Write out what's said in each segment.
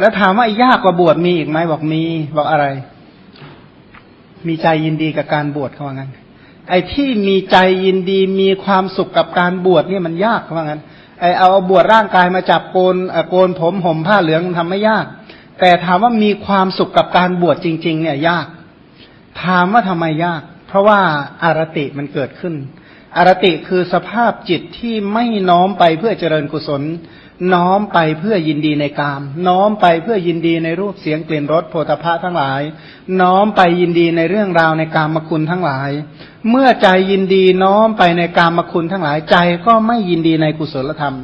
แล้วถามว่ายากกว่าบวชมีอีกไหมบอกมีบอกอะไร มีใจยินดีกับการบวชเขาว่างั้น ไอ้ที่มีใจยินดีมีความสุขกับการบวชนี่มันยากเขาว่างั้น ไอ้เอาบวชร่างกายมาจับโกนโกนผมห่มผ้าเหลืองทำไม่ยาก แต่ถามว่ามีความสุขกับการบวชจริง ๆ เนี่ยยาก ถามว่าทำไมยาก เพราะว่าอารติมันเกิดขึ้นอารติคือสภาพจิตที่ไม่น้อมไปเพื่อเจริญกุศล น้อมไปเพื่อยินดีในกาม น้อมไปเพื่อยินดีในรูปเสียงกลิ่นรสโผฏฐะทั้งหลาย น้อมไปยินดีในเรื่องราวในกามคุณทั้งหลาย เมื่อใจยินดีน้อมไปในกามคุณทั้งหลาย ใจก็ไม่ยินดีในกุศลธรรม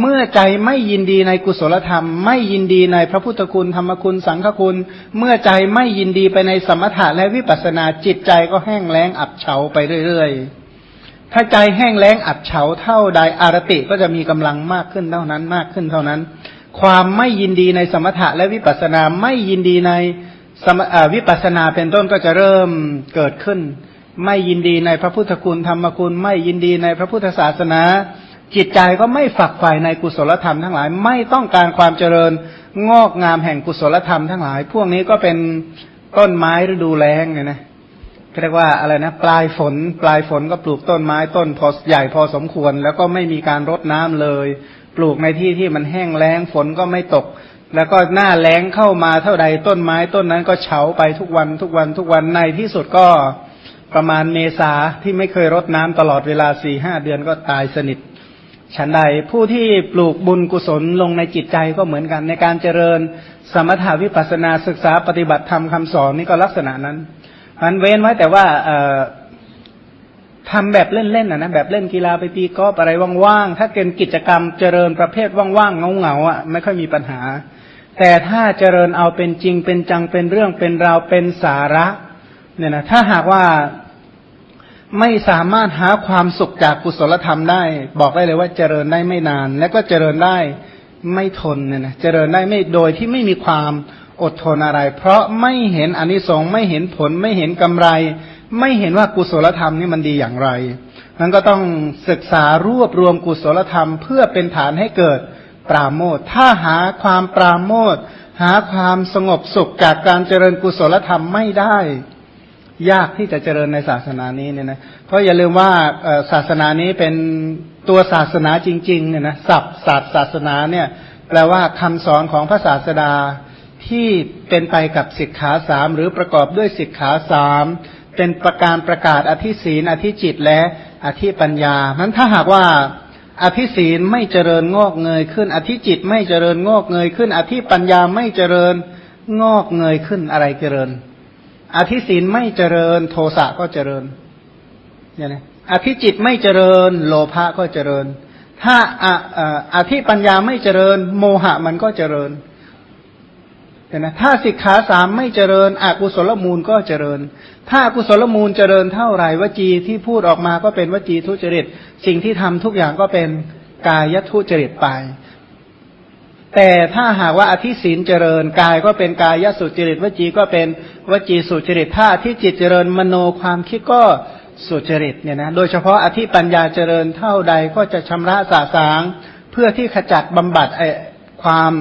เมื่อใจไม่ยินดีในกุศลธรรม ไม่ยินดีในพระพุทธคุณธรรมคุณสังฆคุณ เมื่อใจไม่ยินดีไปในสมถะและวิปัสสนาจิตใจก็แห้งแล้งอับเฉาไปเรื่อยๆ ถ้าใจแห้งแล้งอับเฉาเท่าใดอารติก็จะมีกำลังมากขึ้นเท่านั้นมากขึ้นเท่านั้น ความไม่ยินดีในสมถะและวิปัสนาไม่ยินดีในสมวิปัสสนาเป็นต้นก็จะเริ่มเกิดขึ้น ไม่ยินดีในพระพุทธคุณธรรมคุณ ไม่ยินดีในพระพุทธศาสนา จิตใจก็ไม่ฝักใฝ่ในกุศลธรรมทั้งหลายไม่ต้องการความเจริญงอกงามแห่งกุศลธรรมทั้งหลาย พวกนี้ก็เป็นต้นไม้ฤดูแล้งเนี่ยนะ เรียกว่าอะไรนะ ปลายฝน ปลายฝนก็ปลูกต้นไม้ต้นพอใหญ่พอสมควร แล้วก็ไม่มีการรดน้ำเลย ปลูกในที่ที่มันแห้งแล้งฝนก็ไม่ตก แล้วก็หน้าแล้งเข้ามาเท่าใดต้นไม้ต้นนั้นก็เฉาไปทุกวันทุกวันทุกวันในที่สุดก็ประมาณเมษาที่ไม่เคยรดน้ำตลอดเวลาสี่ห้าเดือนก็ตายสนิท ฉันใดผู้ที่ปลูกบุญกุศลลงในจิตใจก็เหมือนกัน ในการเจริญ สมถาวิปัสนาศึกษาปฏิบัติธรรมคำสอนนี่ก็ลักษณะนั้น มันเว้นไว้แต่ว่าเออทำแบบเล่นๆนะนะแบบเล่นกีฬาไปตีกอล์ฟอะไรว่างๆถ้าเป็นกิจกรรมเจริญประเภทว่างๆเงาๆอะไม่ค่อยมีปัญหา แต่ถ้าเจริญเอาเป็นจริงเป็นจังเป็นเรื่องเป็นราวเป็นสาระ เนี่ยนะถ้าหากว่าไม่สามารถหาความสุขจากกุศลธรรมได้ บอกได้เลยว่าเจริญได้ไม่นาน และก็เจริญได้ไม่ทนเนี่ยนะเจริญได้ไม่โดยที่ไม่มีความ อดทนอะไร เพราะไม่เห็นอนนิสงส์ไม่เห็นผลไม่เห็นกำไร ไม่เห็นว่ากุศลธรรมนี่มันดีอย่างไรนั้นก็ต้องศึกษารวบรวมกุศลธรรม เพื่อเป็นฐานให้เกิดปราโมทถ้าหาความปราโมทหาความสงบสุขจากการเจริญกุศลธรรมไม่ได้ ยากที่จะเจริญในศาสนานี้เนี่ยนะเพราะอย่าลืมว่าศาสนานี้เป็นตัวศาสนาจริงๆเนี่ยนะศัพท์ศาสตร์ศาสนาเนี่ยแปลว่าคำสอนของพระศาสดา ที่เป็นไปกับสิกขาสามหรือประกอบด้วยสิกขาสามเป็นประการประกาศอธิศีนอธิจิตและอธิปัญญานั้นถ้าหากว่าอธิศีนไม่เจริญงอกเงยขึ้น อธิจิตไม่เจริญงอกเงยขึ้น อธิปัญญาไม่เจริญงอกเงยขึ้นอะไรเจริญ อธิศีนไม่เจริญโทสะก็เจริญเนี่ยนะอธิจิตไม่เจริญ โลภะก็เจริญ ถ้าอธิปัญญาไม่เจริญ โมหะมันก็เจริญ เห็นไหมถ้าสิกขาสามไม่เจริญอกุศลมูลก็เจริญ ถ้าอกุศลมูลเจริญเท่าไหร่วจีที่พูดออกมาก็เป็นวจีทุจริต สิ่งที่ทำทุกอย่างก็เป็นกายทุจริตไป แต่ถ้าหากว่าอธิศีลเจริญกายก็เป็นกายสุจริต วจีก็เป็นวจีสุจริต ถ้าที่จิตเจริญมโนความคิดก็สุจริตเนี่ยนะ โดยเฉพาะอธิปัญญาเจริญเท่าใดก็จะชำระสาสาง เพื่อที่ขจัดบำบัดไอความ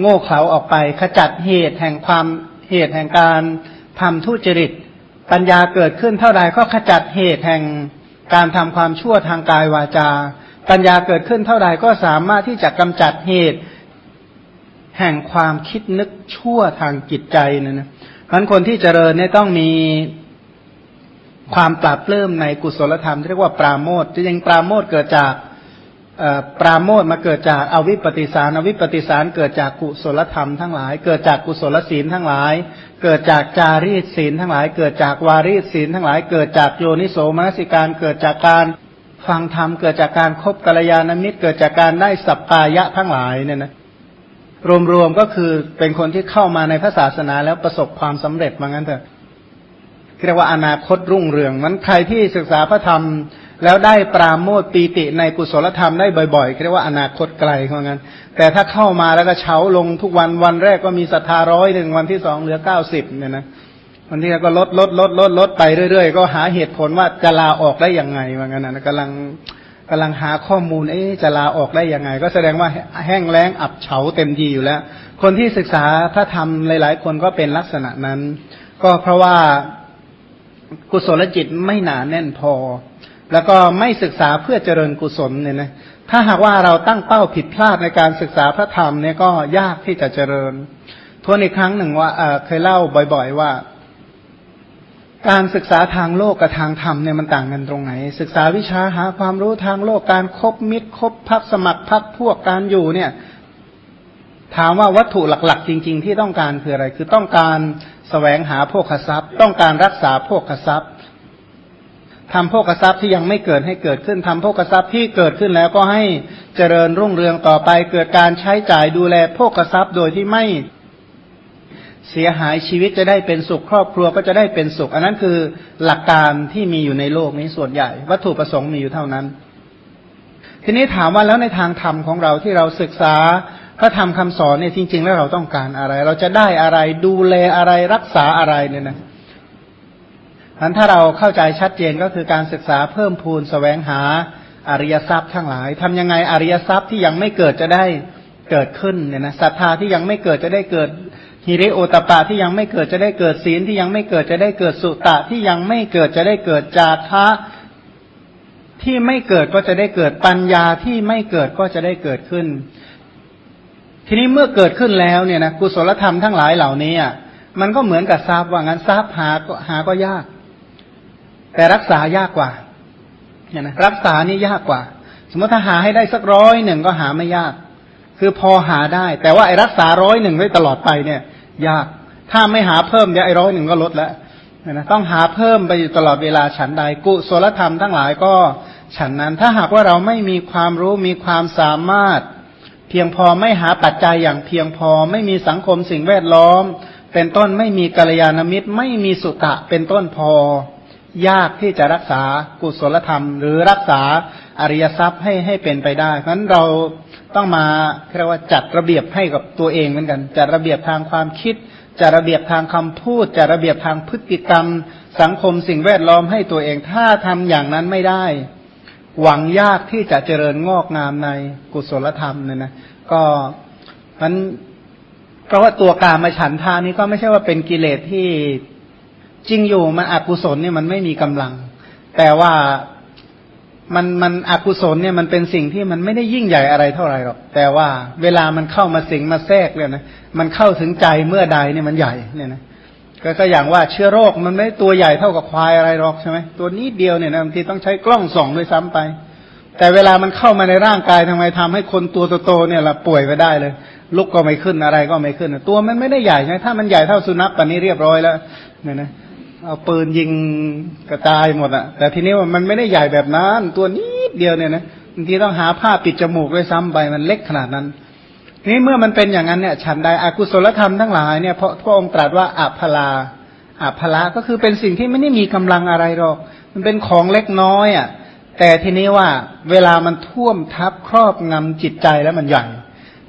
โง่เขลาออกไป ขจัดเหตุแห่งความเหตุแห่งการทำทุจริต ปัญญาเกิดขึ้นเท่าใดก็ขจัดเหตุแห่งการทำความชั่วทางกายวาจา ปัญญาเกิดขึ้นเท่าใดก็สามารถที่จะกำจัดเหตุแห่งความคิดนึกชั่วทางจิตใจนะนะมันคนที่เจริญเนี่ยต้องมีความปรับเริ่มในกุศลธรรมที่เรียกว่าปราโมทจริงปราโมทเกิดจาก ปราโมทมาเกิดจากอวิปปิสารอวิปปิสารเกิดจากกุศลธรรมทั้งหลาย เกิดจากกุศลศีลทั้งหลาย เกิดจากจารีตศีลทั้งหลาย เกิดจากวารีตศีลทั้งหลาย เกิดจากโยนิโสมนสิการ เกิดจากการฟังธรรม เกิดจากการคบกัลยาณมิตร เกิดจากการได้สัปปายะทั้งหลายเนี่ยนะ รวมๆก็คือเป็นคนที่เข้ามาในพระศาสนาแล้วประสบความสำเร็จมางั้นเถอะเรียกว่าอนาคตรุ่งเรืองมันใครที่ศึกษาพระธรรม แล้วได้ปราโมทปีติในกุศลธรรมได้บ่อยๆเรียกว่าอนาคตไกลเพรางั้น แต่ถ้าเข้ามาแล้วก็เฉาลงทุกวันวันแรกก็มีศรัทธาร้อยหนึ่งวันที่สองเหลือเก้าสิบเนี่ยนะวันที่ก็ลดลดลดลดลดไปเรื่อยๆ ก็หาเหตุผลว่าจะลาออกได้ยังไงว่างั้นนะกำลังกำลังหาข้อมูลเอ๊จะลาออกได้ยังไง ก็แสดงว่าแห้งแล้งอับเฉาเต็มทีอยู่แล้ว คนที่ศึกษาพระธรรมหลาย ๆ คนก็เป็นลักษณะนั้น ก็เพราะว่ากุศลจิตไม่หนาแน่นพอ แล้วก็ไม่ศึกษาเพื่อเจริญกุศลเนี่ยนะถ้าหากว่าเราตั้งเป้าผิดพลาดในการศึกษาพระธรรมเนี่ยก็ยากที่จะเจริญทวนอีกครั้งหนึ่งว่าเคยเล่าบ่อย ๆ ว่า การศึกษาทางโลกกับทางธรรมเนี่ยมันต่างกันตรงไหน ศึกษาวิชาหาความรู้ทางโลกการครบมิตรคบพักสมัครพักพวกการอยู่เนี่ย ถามว่าวัตถุหลัก ๆ จริง ๆ ที่ต้องการคืออะไร คือต้องการแสวงหาโภคทรัพย์ ต้องการรักษาโภคทรัพย์ ทำโภคทรัพย์ที่ยังไม่เกิดให้เกิดขึ้นทำโภคทรัพย์ที่เกิดขึ้นแล้วก็ให้เจริญรุ่งเรืองต่อไป เกิดการใช้จ่ายดูแลโภคทรัพย์โดยที่ไม่เสียหายชีวิตจะได้เป็นสุขครอบครัวก็จะได้เป็นสุข อันนั้นคือหลักการที่มีอยู่ในโลกนี้ส่วนใหญ่ วัตถุประสงค์มีอยู่เท่านั้น ทีนี้ถามว่าแล้วในทางธรรมของเราที่เราศึกษาพระธรรมคำสอนเนี่ยจริง ๆ แล้วเราต้องการอะไร เราจะได้อะไรดูแลอะไรรักษาอะไรเนี่ยนะ อันถ้าเราเข้าใจชัดเจนก็คือการศึกษาเพิ่มพูนสแสวงหาอริยทรัพย์ทั้งหลายทำยังไงอริยทรัพย์ที่ยังไม่เกิดจะได้เกิดขึ้นเนี่ยนะศรัทธาที่ยังไม่เกิดจะได้เกิดฮิริโอตปะที่ยังไม่เกิดจะได้เกิดศีลที่ยังไม่เกิดจะได้เกิดสุตะที่ยังไม่เกิดจะได้เกิดจาคะที่ไม่เกิดก็จะได้เกิดปัญญาที่ไม่เกิดก็จะได้เกิดขึ้น ทีนี้เมื่อเกิดขึ้นแล้วเนี่ยนะกุศลธรรมทั้งหลายเหล่านี้อะมันก็เหมือนกับทรัพย์ว่างั้นทรัพย์หาก็หาก็ยาก แต่รักษายากกว่าเนี่ยนะรักษานี่ยากกว่า สมมติถ้าหาให้ได้สักร้อยหนึ่งก็หาไม่ยาก คือพอหาได้ แต่ว่าไอ้รักษาร้อยหนึ่งไว้ตลอดไปเนี่ย ยาก ถ้าไม่หาเพิ่มเดี๋ยวไอ้ร้อยหนึ่งก็ลดแล้วนะต้องหาเพิ่มไปอยู่ตลอดเวลาฉันใดกุศลธรรมทั้งหลายก็ฉันนั้นถ้าหากว่าเราไม่มีความรู้มีความสามารถ เพียงพอไม่หาปัจจัยอย่างเพียงพอ ไม่มีสังคมสิ่งแวดล้อม เป็นต้นไม่มีกัลยาณมิตร ไม่มีสุตะเป็นต้นพอ ยากที่จะรักษากุศลธรรม หรือรักษาอริยทรัพย์ให้ให้เป็นไปได้ เพราะนั้นเราต้องมาเรียกว่าจัดระเบียบให้กับตัวเองเหมือนกัน จัดระเบียบทางความคิด จัดระเบียบทางคำพูด จัดระเบียบทางพฤติกรรม สังคมสิ่งแวดล้อมให้ตัวเอง ถ้าทำอย่างนั้นไม่ได้ หวังยากที่จะเจริญงอกงามในกุศลธรรมเนี่ยนะ ก็นั้นเพราะว่าตัวการมาฉันทานี้ก็ไม่ใช่ว่าเป็นกิเลสที่ จริงอยู่มันอกุศลเนี่ยมันไม่มีกำลัง แต่ว่ามันมันอกุศลเนี่ยมันเป็นสิ่งที่มันไม่ได้ยิ่งใหญ่อะไรเท่าไหร่หรอก แต่ว่าเวลามันเข้ามาสิงมาแทรกเลยนะมันเข้าถึงใจเมื่อใดเนี่ยมันใหญ่เนี่ยนะก็ก็อย่างว่าเชื้อโรคมันไม่ตัวใหญ่เท่ากับควายอะไรหรอกใช่ไหมตัวนี้เดียวเนี่ยนะบางทีต้องใช้กล้องส่องด้วยซ้ำไป แต่เวลามันเข้ามาในร่างกายทำไมทำให้คนตัวโตๆเนี่ยละป่วยไปได้เลยลุกก็ไม่ขึ้นอะไรก็ไม่ขึ้น ตัวมันไม่ได้ใหญ่ใช่ไหมถ้ามันใหญ่เท่าสุนัขตอนนี้เรียบร้อยแล้วเนี่ยนะ เอาปืนยิงกระจายหมดอะแต่ทีนี้ว่ามันไม่ได้ใหญ่แบบนั้น ตัวนิดเดียวเนี่ยนะบางทีต้องหาผ้าปิดจมูกด้วยซ้ำไปมันเล็กขนาดนั้นนี้เมื่อมันเป็นอย่างนั้นเนี่ยฉันใดอกุศลธรรมทั้งหลายเนี่ยเพราะพระองค์ตรัสว่าอัพลาอัพลาก็คือเป็นสิ่งที่ไม่ได้มีกำลังอะไรหรอก มันเป็นของเล็กน้อยอะแต่ทีนี้ว่าเวลามันท่วมทับครอบงำจิตใจแล้วมันใหญ่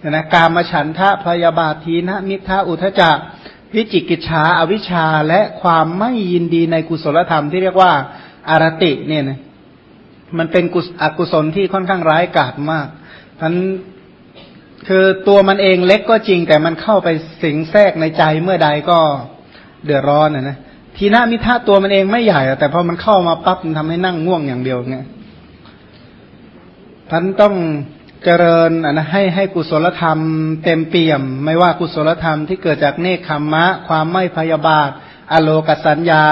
นะกามฉันทะพยาบาทถีนมิทธะอุทธัจจะกุก วิจิกิจฉาอวิชชาและความไม่ยินดีในกุศลธรรมที่เรียกว่าอารติเนี่ยนะมันเป็นกุศอกุศลที่ค่อนข้างร้ายกาจมากทันคือตัวมันเองเล็กก็จริง แต่มันเข้าไปสิงแทรกในใจเมื่อใดก็เดือดร้อนนะนะทีน่ามิท่าตัวมันเองไม่ใหญ่แต่พอมันเข้ามาปั๊บมันทำให้นั่งง่วงอย่างเดียวเงี้ยท่านต้อง เจริญนะให้ให้กุศลธรรมเต็มเปี่ยม ไม่ว่ากุศลธรรมที่เกิดจากเนคขมมะ ความไม่พยาบาท อโลกสัญญา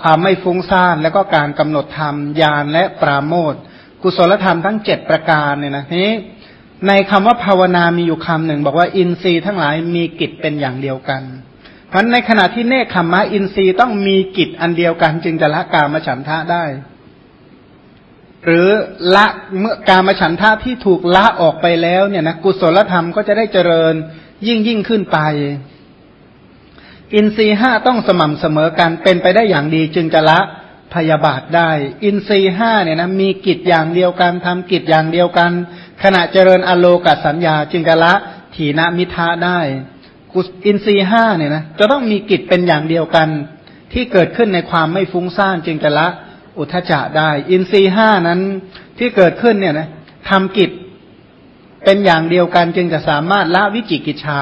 ความไม่ฟุ้งซ่านแล้วก็การกำหนดธรรมญาณและปราโมทกุศลธรรมทั้งเจ็ดประการเนี่ยนะนี้ในคำว่าภาวนามีอยู่คำหนึ่ง บอกว่าอินทรีย์ทั้งหลายมีกิจเป็นอย่างเดียวกัน เพราะในขณะที่เนคขมมะอินทรีย์ต้องมีกิจอันเดียวกัน จึงจะละกามฉันทะได้ หรือละเมื่อการมาฉันทะที่ถูกละออกไปแล้วเนี่ยนะกุศลธรรมก็จะได้เจริญยิ่งยิ่งขึ้นไป อินทรีห้าต้องสม่ำเสมอกันเป็นไปได้อย่างดีจึงจะละพยาบาทได้ อินทรีห้าเนี่ยนะมีกิจอย่างเดียวกันทำกิจอย่างเดียวกัน ขณะเจริญอโลกัสัญญา จึงจะละถีนมิทะได้กุอินทรีห้าเนี่ยนะจะต้องมีกิจเป็นอย่างเดียวกัน ที่เกิดขึ้นในความไม่ฟุ้งซ่านจึงจะละ อุทจจะได้ อินทรีห้านั้นที่เกิดขึ้นเนี่ยนะทำกิจเป็นอย่างเดียวกันจึงจะสามารถละวิจิกิจฉา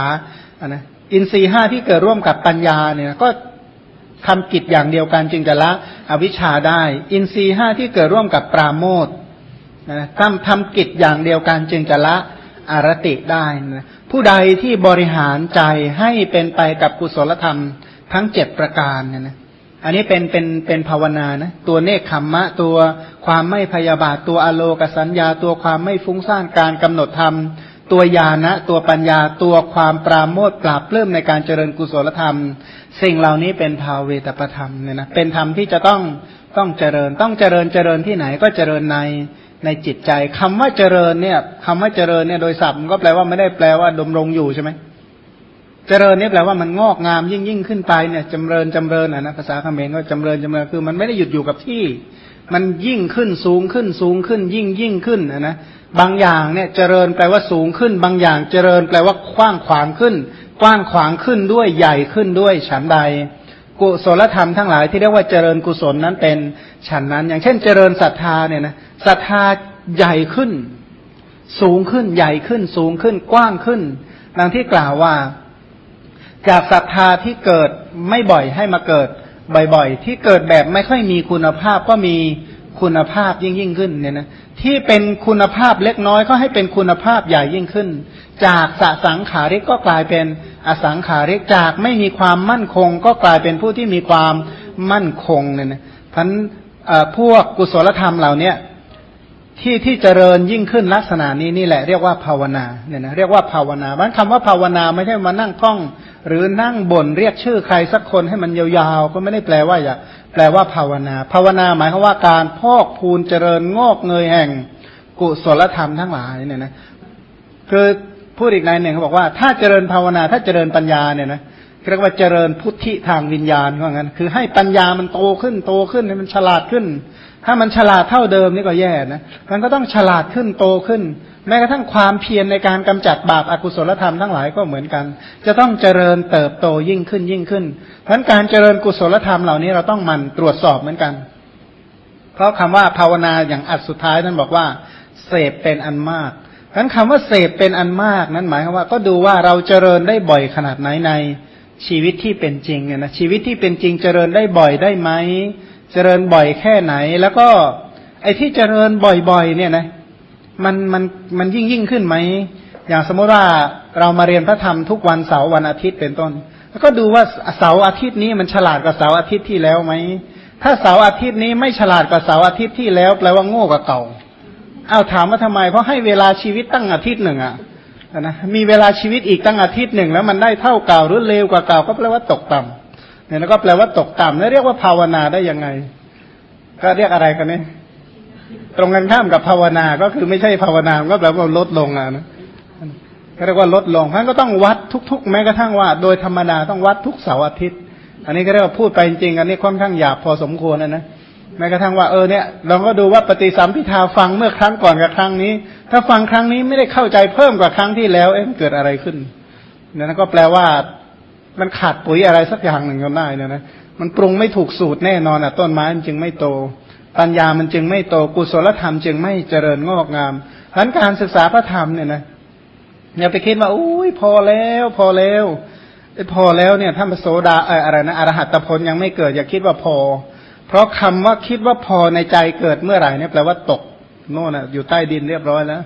อะนนะอินทรีห้าที่เกิดร่วมกับปัญญาเนี่ยก็ทำกิจอย่างเดียวกันจึงจะละอวิชชาได้ อินทรีห้าที่เกิดร่วมกับปราโมทนะทำทำกิจอย่างเดียวกันจึงจะละอารติได้นะผู้ใดที่บริหารใจให้เป็นไปกับกุศลธรรมทั้งเจ็ดประการเนี่ยนะ อันนี้เป็นเป็นเป็นภาวนานะตัวเนคขมมะ ตัวความไม่พยาบาท ตัวอโลกสัญญา ตัวความไม่ฟุ้งซ่านการกำหนดธรรม ตัวญาณะตัวปัญญา ตัวความปราโมทปราบเพิ่มในการเจริญกุศลธรรม สิ่งเหล่านี้เป็นภาเวตประธรรมเนี่ยนะเป็นธรรมที่จะต้องต้องเจริญต้องเจริญเจริญที่ไหนก็เจริญในในจิตใจคำว่าเจริญเนี่ยคำว่าเจริญเนี่ยโดยศัพท์มันก็แปลว่าไม่ได้แปลว่าดมรงอยู่ใช่ไหม เจริญนี่แปลว่ามันงอกงามยิ่งยิ่งขึ้นไปเนี่ยจำเริญจำเริญอะนะภาษาเขมรก็จำเริญจำเริญคือ มันไม่ได้หยุดอยู่กับที่ มันยิ่งขึ้นสูงขึ้นสูงขึ้น ยิ่งยิ่งขึ้นอะนะบางอย่างเนี่ยเจริญแปลว่าสูงขึ้น บางอย่างเจริญแปลว่ากว้างขวางขึ้น กว้างขวางขึ้นด้วยใหญ่ขึ้นด้วยฉันใด กุศลธรรมทั้งหลายที่เรียกว่าเจริญกุศลนั้นเป็นฉันนั้น อย่างเช่น เจริญศรัทธาเนี่ยนะศรัทธาใหญ่ขึ้น สูงขึ้นใหญ่ขึ้นสูงขึ้นกว้างขึ้นดังที่กล่าวว่า จากศรัทธาที่เกิดไม่บ่อยให้มาเกิดบ่อยๆ ที่เกิดแบบไม่ค่อยมีคุณภาพก็มีคุณภาพยิ่งยิ่งขึ้นเนี่ยนะที่เป็นคุณภาพเล็กน้อยก็ให้เป็นคุณภาพใหญ่ยิ่งขึ้น จากสสังขาริกก็กลายเป็นอสังขาริกจากไม่มีความมั่นคง ก็กลายเป็นผู้ที่มีความมั่นคงเนี่ยนะพันพวกกุศลธรรมเหล่าเนี้ย ที่ที่เจริญยิ่งขึ้นลักษณะนี้นี่แหละเรียกว่าภาวนาเนี่ยนะเรียกว่าภาวนาบันคำว่าภาวนาไม่ใช่มานั่งท่อง หรือนั่งบ่นเรียกชื่อใครสักคนให้มันยาวๆ ก็ไม่ได้แปลว่าอย่าแปลว่าภาวนา ภาวนาหมายความว่าการพอกพูนเจริญงอกเงยแห่งกุศลธรรมทั้งหลายเนี่ยนะคือพูดอีกในหนึ่งเขาบอกว่าถ้าเจริญภาวนา ถ้าเจริญปัญญาเนี่ยนะเรียกว่าเจริญพุทธิทางวิญญาณว่างั้น คือให้ปัญญามันโตขึ้นโตขึ้นให้มันฉลาดขึ้น ถ้ามันฉลาดเท่าเดิมนี่ก็แย่นะ มันก็ต้องฉลาดขึ้นโตขึ้น แม้กระทั่งความเพียรในการกำจัดบาปอากุศลธรรมทั้งหลายก็เหมือนกัน จะต้องเจริญเติบโตยิ่งขึ้นยิ่งขึ้น เพราะการเจริญกุศลธรรมเหล่านี้เราต้องมันตรวจสอบเหมือนกัน เพราะคำว่าภาวนาอย่างอัดสุดท้ายนั้นบอกว่า เสพเป็นอันมากเพราะคำว่าเสพเป็นอันมากนั้นหมายความว่า ก็ดูว่าเราเจริญได้บ่อยขนาดไหนในชีวิตที่เป็นจริงเนี่ยนะชีวิตที่เป็นจริงเจริญได้บ่อยได้ไหม เจริญบ่อยแค่ไหน แล้วก็ ไอ้ที่เจริญบ่อยๆ เนี่ยนะ มันมันมันยิ่งยิ่งขึ้นไหมอย่างสมมติว่าเรามาเรียนพระธรรมทุกวันเสาร์วันอาทิตย์เป็นต้น แล้วก็ดูว่าเสาร์อาทิตย์นี้มันฉลาดกว่าเสาร์อาทิตย์ที่แล้วไหมถ้าเสาร์อาทิตย์นี้ไม่ฉลาดกว่าเสาร์อาทิตย์ที่แล้วแปลว่าโง่กว่าเก่าเอาถามว่าทำไม เพราะให้เวลาชีวิตตั้งอาทิตย์หนึ่งอะนะมีเวลาชีวิตอีกตั้งอาทิตย์หนึ่งแล้วมันได้เท่าเก่าหรือเลวกว่าเก่าก็แปลว่าตกต่ำ เนี่ยแล้วก็แปลว่าตกต่ำแล้วเรียกว่าภาวนาได้ยังไง ก็เรียกอะไรกันเนี่ยตรงกันข้ามกับภาวนาก็คือไม่ใช่ภาวนาก็แปลว่าลดลงอะนะก็เรียกว่าลดลงท่านก็ต้องวัดทุก ๆ แม้กระทั่งว่า โดยธรรมดาต้องวัดทุกเสาร์อาทิตย์ อันนี้ก็เรียกว่าพูดไปจริงๆอันนี้ค่อนข้างหยาบพอสมควรนะนะแม้กระทั่งว่าเออเนี่ยเราก็ดูว่าปฏิสัมพิทาฟังเมื่อครั้งก่อนกับครั้งนี้ ถ้าฟังครั้งนี้ไม่ได้เข้าใจเพิ่มกว่าครั้งที่แล้ว เอ๊ะเกิดอะไรขึ้นนั่นก็แปลว่า มันขาดปุ๋ยอะไรสักอย่างหนึ่งก็ได้นะนะมันปรุงไม่ถูกสูตรแน่นอนอะต้นไม้มันจึงไม่โต ปัญญามันจึงไม่โตกุศลธรรมจึงไม่เจริญงอกงามดังการศึกษาพระธรรมเนี่ยนะอย่าไปคิดว่าอุ้ยพอแล้ว พอแล้วพอแล้วเนี่ยท่านพระโสดาอะไรนะอรหัตผลยังไม่เกิดอย่าคิดว่าพอ เพราะคำว่าคิดว่าพอในใจเกิดเมื่อไหร่เนี่ยแปลว่าตกโน่นอะอยู่ใต้ดินเรียบร้อยแล้ว